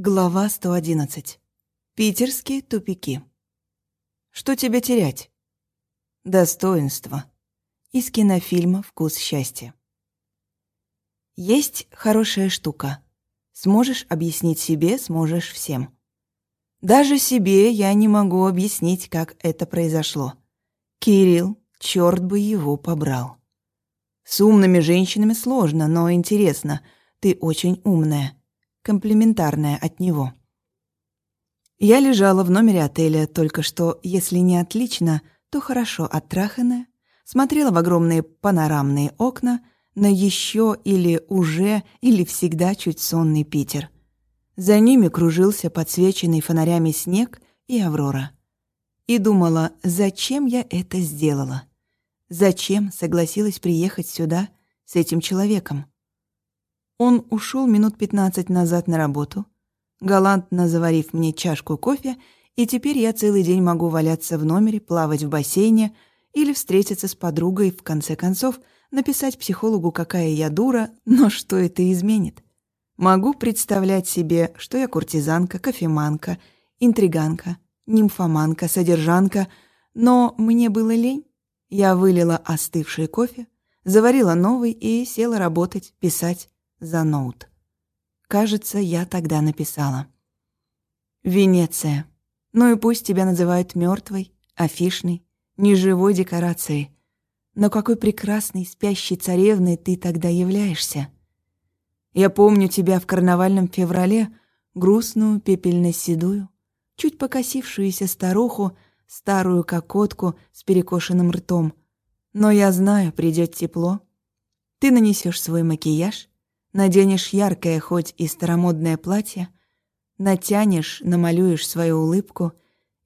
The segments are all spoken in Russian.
Глава 111. Питерские тупики. Что тебе терять? Достоинство. Из кинофильма «Вкус счастья». Есть хорошая штука. Сможешь объяснить себе, сможешь всем. Даже себе я не могу объяснить, как это произошло. Кирилл, черт бы его побрал. С умными женщинами сложно, но интересно, ты очень умная комплиментарное от него. Я лежала в номере отеля, только что, если не отлично, то хорошо оттраханная, смотрела в огромные панорамные окна на еще или уже или всегда чуть сонный Питер. За ними кружился подсвеченный фонарями снег и Аврора. И думала, зачем я это сделала? Зачем согласилась приехать сюда с этим человеком? Он ушел минут пятнадцать назад на работу, галантно заварив мне чашку кофе, и теперь я целый день могу валяться в номере, плавать в бассейне или встретиться с подругой, в конце концов, написать психологу, какая я дура, но что это изменит? Могу представлять себе, что я куртизанка, кофеманка, интриганка, нимфоманка, содержанка, но мне было лень. Я вылила остывший кофе, заварила новый и села работать, писать за ноут. Кажется, я тогда написала. Венеция. Ну и пусть тебя называют мертвой, афишной, неживой декорацией. Но какой прекрасной спящей царевной ты тогда являешься. Я помню тебя в карнавальном феврале, грустную, пепельно-седую, чуть покосившуюся старуху, старую кокотку с перекошенным ртом. Но я знаю, придет тепло. Ты нанесешь свой макияж, Наденешь яркое, хоть и старомодное платье, натянешь, намалюешь свою улыбку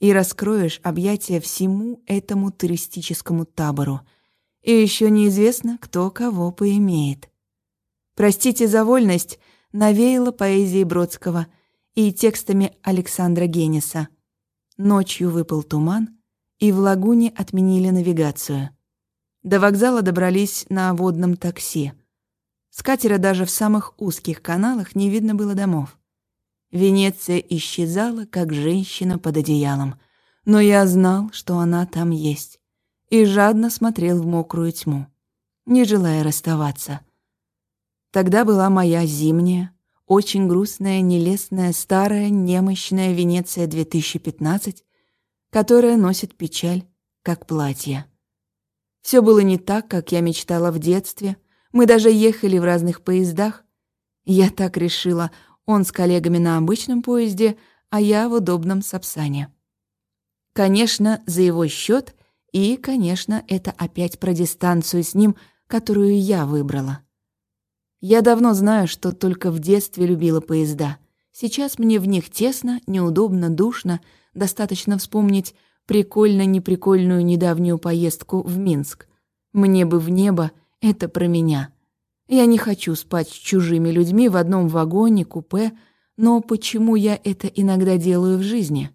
и раскроешь объятия всему этому туристическому табору. И еще неизвестно, кто кого поимеет. Простите за вольность, навеяла поэзией Бродского и текстами Александра Генниса. Ночью выпал туман, и в лагуне отменили навигацию. До вокзала добрались на водном такси — с катера даже в самых узких каналах не видно было домов. Венеция исчезала, как женщина под одеялом, но я знал, что она там есть, и жадно смотрел в мокрую тьму, не желая расставаться. Тогда была моя зимняя, очень грустная, нелестная, старая, немощная Венеция 2015, которая носит печаль, как платье. Все было не так, как я мечтала в детстве — мы даже ехали в разных поездах. Я так решила, он с коллегами на обычном поезде, а я в удобном Сапсане. Конечно, за его счет, и, конечно, это опять про дистанцию с ним, которую я выбрала. Я давно знаю, что только в детстве любила поезда. Сейчас мне в них тесно, неудобно, душно, достаточно вспомнить прикольно-неприкольную недавнюю поездку в Минск. Мне бы в небо это про меня. Я не хочу спать с чужими людьми в одном вагоне, купе, но почему я это иногда делаю в жизни?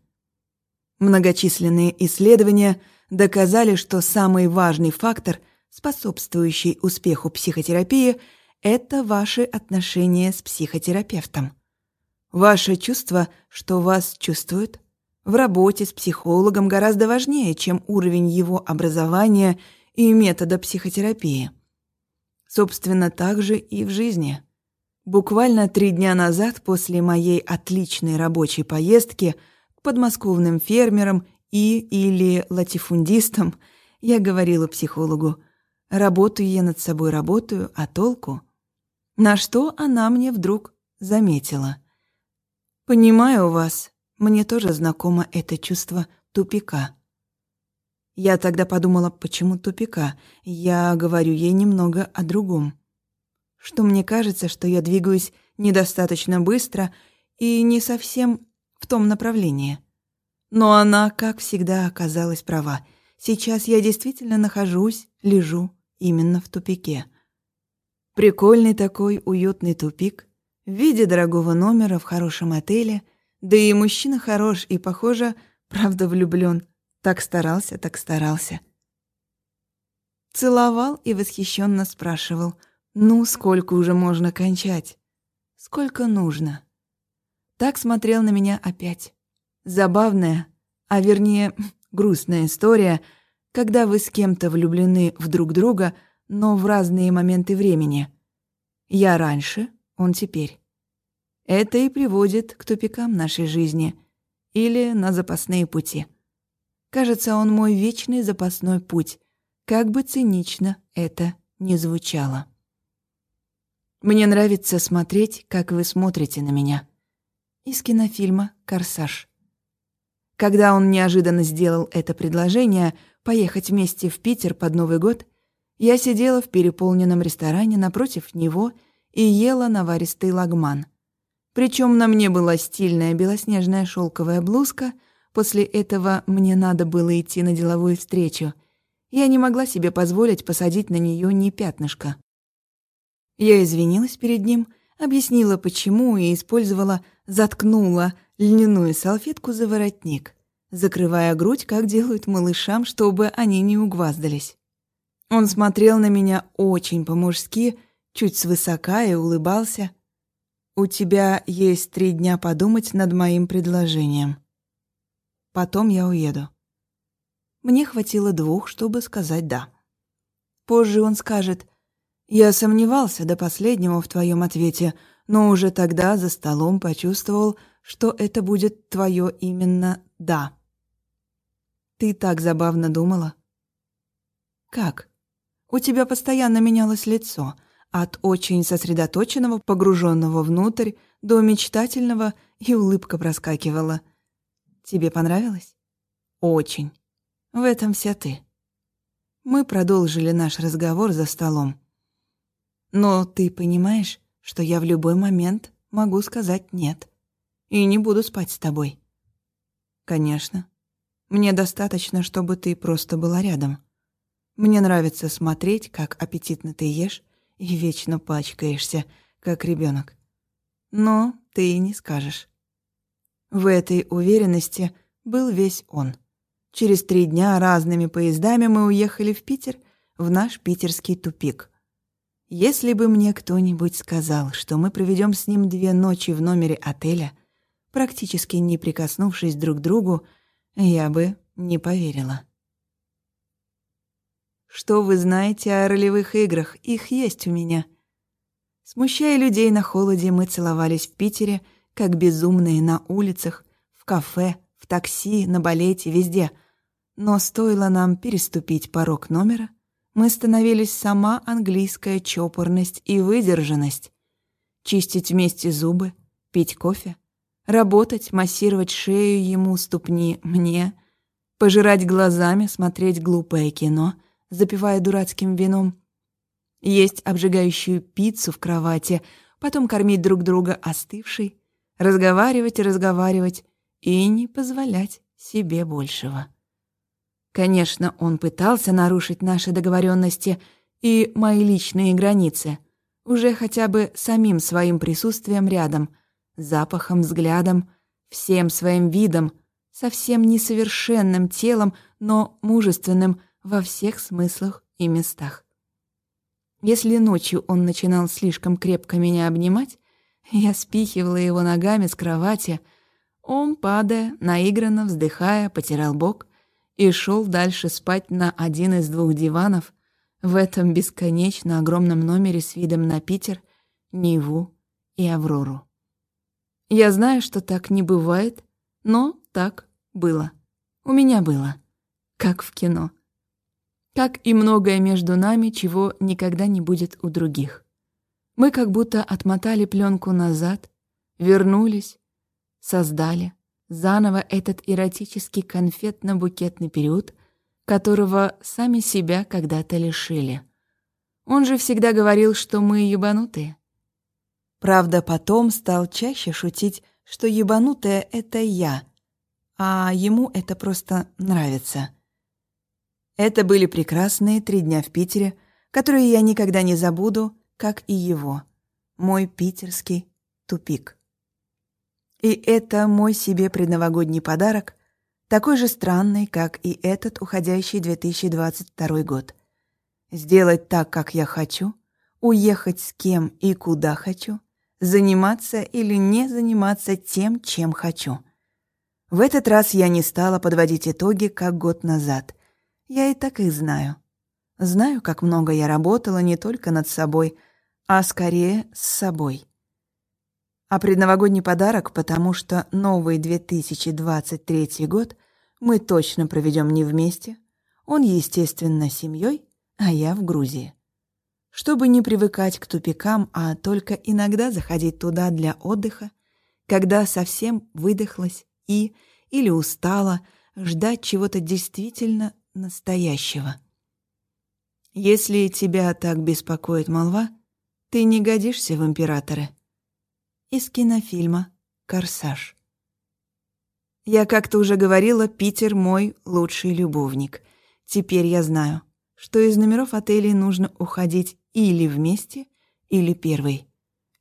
Многочисленные исследования доказали, что самый важный фактор, способствующий успеху психотерапии, это ваши отношения с психотерапевтом. Ваше чувство, что вас чувствуют, в работе с психологом гораздо важнее, чем уровень его образования и метода психотерапии. Собственно, так же и в жизни. Буквально три дня назад, после моей отличной рабочей поездки к подмосковным фермерам и или латифундистам, я говорила психологу, работаю я над собой, работаю, а толку? На что она мне вдруг заметила. «Понимаю вас, мне тоже знакомо это чувство тупика. Я тогда подумала, почему тупика? Я говорю ей немного о другом. Что мне кажется, что я двигаюсь недостаточно быстро и не совсем в том направлении. Но она, как всегда, оказалась права. Сейчас я действительно нахожусь, лежу именно в тупике. Прикольный такой уютный тупик в виде дорогого номера в хорошем отеле, да и мужчина хорош и, похоже, правда влюблён. Так старался, так старался. Целовал и восхищенно спрашивал, «Ну, сколько уже можно кончать? Сколько нужно?» Так смотрел на меня опять. Забавная, а вернее, грустная история, когда вы с кем-то влюблены в друг друга, но в разные моменты времени. Я раньше, он теперь. Это и приводит к тупикам нашей жизни или на запасные пути. Кажется, он мой вечный запасной путь, как бы цинично это ни звучало. Мне нравится смотреть, как вы смотрите на меня. Из кинофильма «Корсаж». Когда он неожиданно сделал это предложение поехать вместе в Питер под Новый год, я сидела в переполненном ресторане напротив него и ела наваристый лагман. Причем на мне была стильная белоснежная шелковая блузка, после этого мне надо было идти на деловую встречу. Я не могла себе позволить посадить на нее ни пятнышко. Я извинилась перед ним, объяснила почему и использовала «заткнула» льняную салфетку за воротник, закрывая грудь, как делают малышам, чтобы они не угваздались. Он смотрел на меня очень по-мужски, чуть свысока и улыбался. «У тебя есть три дня подумать над моим предложением. Потом я уеду». Мне хватило двух, чтобы сказать «да». Позже он скажет «Я сомневался до последнего в твоем ответе, но уже тогда за столом почувствовал, что это будет твое именно «да». Ты так забавно думала. Как? У тебя постоянно менялось лицо, от очень сосредоточенного, погруженного внутрь, до мечтательного, и улыбка проскакивала. Тебе понравилось? Очень. В этом вся ты. Мы продолжили наш разговор за столом. Но ты понимаешь, что я в любой момент могу сказать «нет» и не буду спать с тобой. Конечно. Мне достаточно, чтобы ты просто была рядом. Мне нравится смотреть, как аппетитно ты ешь и вечно пачкаешься, как ребенок. Но ты не скажешь. В этой уверенности был весь он. Через три дня разными поездами мы уехали в Питер, в наш питерский тупик. Если бы мне кто-нибудь сказал, что мы проведем с ним две ночи в номере отеля — практически не прикоснувшись друг к другу, я бы не поверила. Что вы знаете о ролевых играх? Их есть у меня. Смущая людей на холоде, мы целовались в Питере, как безумные на улицах, в кафе, в такси, на балете, везде. Но стоило нам переступить порог номера, мы становились сама английская чопорность и выдержанность. Чистить вместе зубы, пить кофе — Работать, массировать шею ему, ступни мне, пожирать глазами, смотреть глупое кино, запивая дурацким вином, есть обжигающую пиццу в кровати, потом кормить друг друга остывшей, разговаривать и разговаривать и не позволять себе большего. Конечно, он пытался нарушить наши договоренности и мои личные границы, уже хотя бы самим своим присутствием рядом — запахом, взглядом, всем своим видом, совсем несовершенным телом, но мужественным во всех смыслах и местах. Если ночью он начинал слишком крепко меня обнимать, я спихивала его ногами с кровати, он, падая, наигранно вздыхая, потирал бок и шел дальше спать на один из двух диванов в этом бесконечно огромном номере с видом на Питер, Неву и Аврору. Я знаю, что так не бывает, но так было. У меня было. Как в кино. Как и многое между нами, чего никогда не будет у других. Мы как будто отмотали пленку назад, вернулись, создали заново этот эротический конфетно-букетный период, которого сами себя когда-то лишили. Он же всегда говорил, что мы ебанутые. Правда, потом стал чаще шутить, что ебанутая — это я, а ему это просто нравится. Это были прекрасные три дня в Питере, которые я никогда не забуду, как и его. Мой питерский тупик. И это мой себе предновогодний подарок, такой же странный, как и этот уходящий 2022 год. Сделать так, как я хочу, уехать с кем и куда хочу, заниматься или не заниматься тем, чем хочу. В этот раз я не стала подводить итоги, как год назад. Я и так их знаю. Знаю, как много я работала не только над собой, а скорее с собой. А предновогодний подарок, потому что новый 2023 год мы точно проведем не вместе. Он, естественно, семьей, а я в Грузии. Чтобы не привыкать к тупикам, а только иногда заходить туда для отдыха, когда совсем выдохлась и или устала ждать чего-то действительно настоящего. Если тебя так беспокоит молва, ты не годишься в императоры. Из кинофильма «Корсаж». Я как-то уже говорила, Питер мой лучший любовник. Теперь я знаю, что из номеров отелей нужно уходить или вместе, или первый.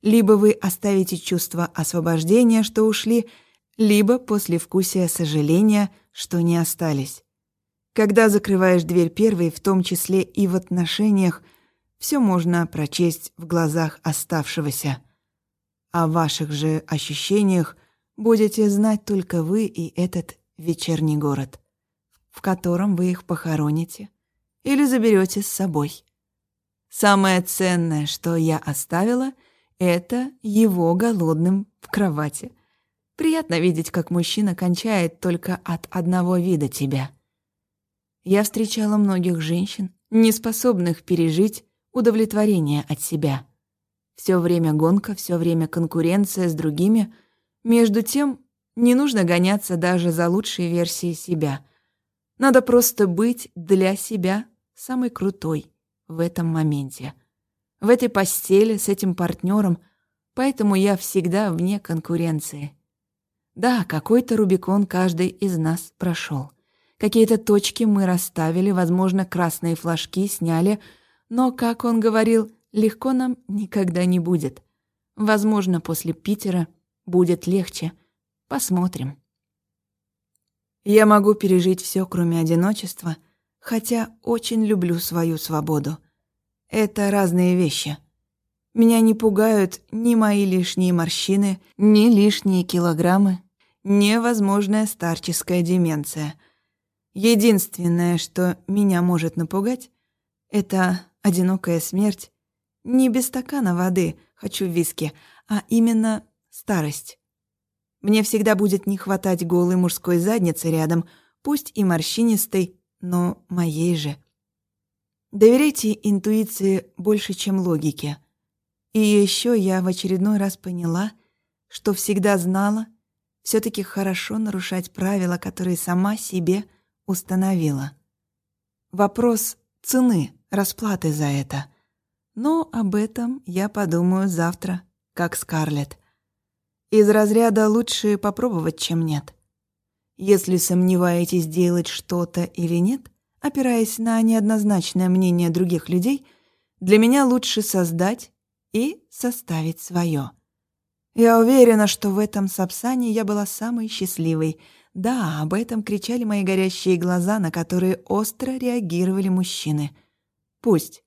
Либо вы оставите чувство освобождения, что ушли, либо послевкусие сожаления, что не остались. Когда закрываешь дверь первой, в том числе и в отношениях, все можно прочесть в глазах оставшегося. О ваших же ощущениях будете знать только вы и этот вечерний город, в котором вы их похороните или заберете с собой. Самое ценное, что я оставила, это его голодным в кровати. Приятно видеть, как мужчина кончает только от одного вида тебя. Я встречала многих женщин, не способных пережить удовлетворение от себя. Все время гонка, все время конкуренция с другими. Между тем, не нужно гоняться даже за лучшей версией себя. Надо просто быть для себя самой крутой в этом моменте. В этой постели с этим партнером, поэтому я всегда вне конкуренции. Да, какой-то Рубикон каждый из нас прошел. Какие-то точки мы расставили, возможно, красные флажки сняли, но, как он говорил, легко нам никогда не будет. Возможно, после Питера будет легче. Посмотрим. Я могу пережить все, кроме одиночества, хотя очень люблю свою свободу. Это разные вещи. Меня не пугают ни мои лишние морщины, ни лишние килограммы, ни возможная старческая деменция — Единственное, что меня может напугать, это одинокая смерть. Не без стакана воды, хочу виски, а именно старость. Мне всегда будет не хватать голой мужской задницы рядом, пусть и морщинистой, но моей же. Доверяйте интуиции больше, чем логике. И еще я в очередной раз поняла, что всегда знала, все таки хорошо нарушать правила, которые сама себе установила. Вопрос цены, расплаты за это. Но об этом я подумаю завтра, как Скарлетт. Из разряда лучше попробовать, чем нет. Если сомневаетесь, делать что-то или нет, опираясь на неоднозначное мнение других людей, для меня лучше создать и составить свое. Я уверена, что в этом Сапсане я была самой счастливой, да, об этом кричали мои горящие глаза, на которые остро реагировали мужчины. Пусть.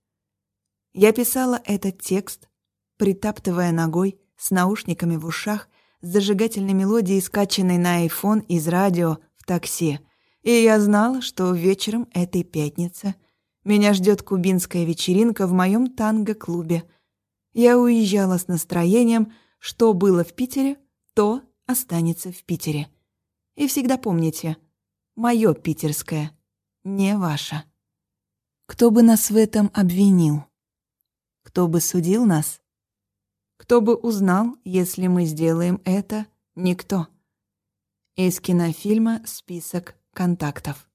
Я писала этот текст, притаптывая ногой, с наушниками в ушах, с зажигательной мелодией, скачанной на iPhone из радио в такси. И я знала, что вечером этой пятницы меня ждет кубинская вечеринка в моем танго-клубе. Я уезжала с настроением, что было в Питере, то останется в Питере. И всегда помните, моё питерское, не ваше. Кто бы нас в этом обвинил? Кто бы судил нас? Кто бы узнал, если мы сделаем это? Никто. Из кинофильма «Список контактов».